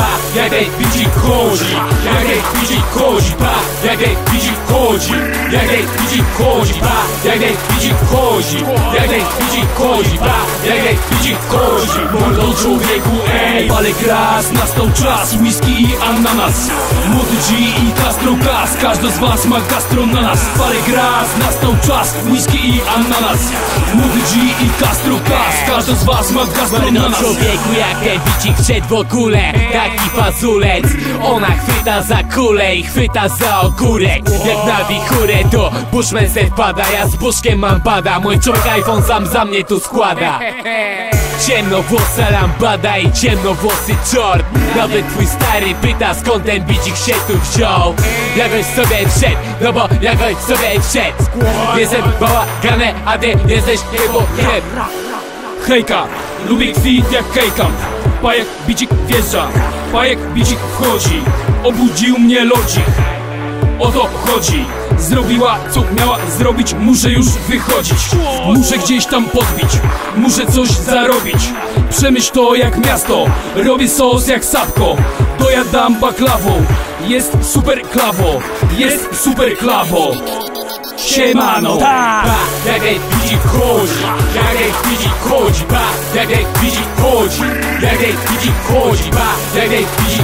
Pa, jak ej widzi chodzi, jak ej widzi chodzi, pa, jak ej widzi chodzi, jak ej widzi chodzi, pa, jak ej widzi chodzi, jak ej widzi pa, jak ej widzi chodzi. Mordą człowieku, ej, ale gras, nastał czas, whisky i ananas, młody G i Castro Gas, każdy z was ma gastro na nas, ale gras, nastał czas, whisky i ananas, młody G i Castro Gas, każdy z was ma gastro na nas. człowieku jak bicik wszedł w ogóle Taki fazulec. Ona chwyta za kulę i chwyta za ogórek. Jak na wichurę to Bushman se wpada. Ja z Bushkiem mam pada Mój człowiek iPhone sam za mnie tu składa. Ciemnowłosa lambada i ciemnowłosy czort Nawet twój stary pyta skąd ten bicik się tu wziął? Jakoś sobie wszedł, no bo jakoś sobie wszedł. Jestem bałagane, a ty jesteś chyba chleb Hejka, lubię kwit jak hejka Pajek bicik wjeżdża, pajek bicik wchodzi. Obudził mnie lodzik O to chodzi Zrobiła co miała zrobić, muszę już wychodzić. Muszę gdzieś tam podbić, muszę coś zarobić. Przemyśl to jak miasto, robię sos jak sapko. Dojadam baklawą, jest super klawo Jest super klawo. Siemano Pa, jak ej widzi chodzi, jak ej widzi chodzi, pa, jak ej widzi chodzi, ej widzi pa, jak ej widzi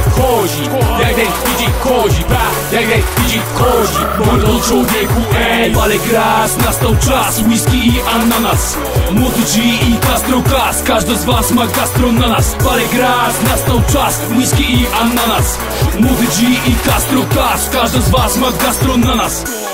jak ej widzi pa, jak ej widzi chodzi. Mordo człowieku, ej, ale gras, nastał czas Whisky i ananas. Młody G i Castro Gas Każdy z was ma gastro na nas. Ale gras, nastał czas Whisky i ananas. Młody G i Castro Gas Każdy z was ma gastro na nas